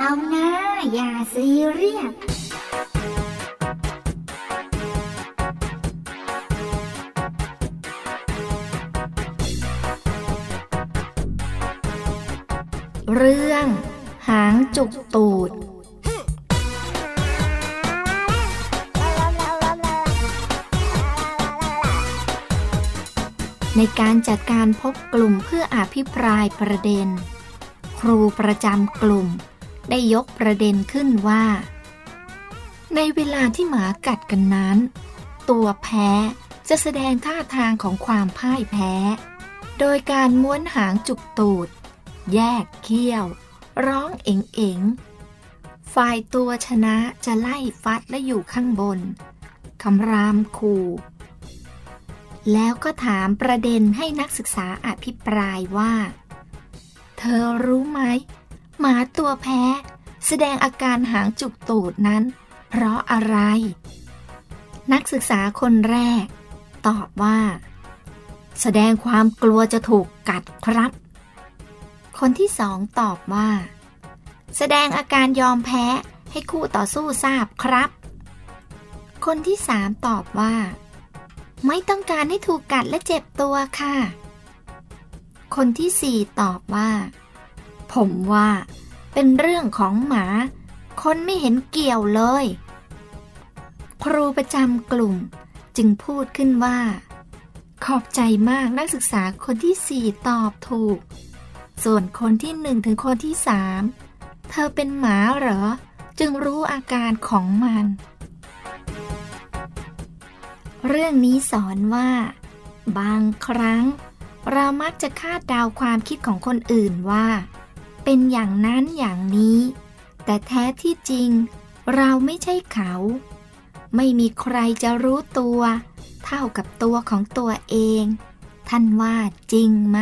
เอานะ อย่าซีเรียสเรื่อง หางจุกตูด ในการจัดการพบกลุ่มเพื่ออภิปรายประเด็น ครูประจำกลุ่ม ได้ยกประเด็นขึ้นว่า ในเวลาที่หมากัดกันนั้น ตัวแพ้จะแสดงท่าทางของความพ่ายแพ้ โดยการม้วนหางจุกตูด แยกเขี้ยว ร้องเอ๋งเอ๋งฝ่ายตัวชนะจะไล่ฟัดและอยู่ข้างบนคำรามขู่แล้วก็ถามประเด็นให้นักศึกษาอภิปรายว่า เธอรู้ไหม หมาตัวแพ้ แสดงอาการหางจุกตูดนั้น เพราะอะไร นักศึกษาคนแรก ตอบว่า แสดงความกลัวจะถูกกัดครับ คนที่สองตอบว่า แสดงอาการยอมแพ้ให้คู่ต่อสู้ทราบครับ คนที่สามตอบว่า ไม่ต้องการให้ถูกกัดและเจ็บตัวค่ะ คนที่สี่ตอบว่า ผมว่า เป็นเรื่องของหมา คนไม่เห็นเกี่ยวเลย ครูประจำกลุ่มจึงพูดขึ้นว่า ขอบใจมากนักศึกษาคนที่สี่ตอบถูก ส่วนคนที่หนึ่งถึงคนที่สามเธอเป็นหมาเหรอ จึงรู้อาการของมัน เรื่องนี้สอนว่า บางครั้ง เรามักจะคาดเดาความคิดของคนอื่นว่า เป็นอย่างนั้นอย่างนี้ แต่แท้ที่จริง เราไม่ใช่เขา ไม่มีใครจะรู้ตัว เท่ากับตัวของตัวเอง ท่านว่าจริงไหม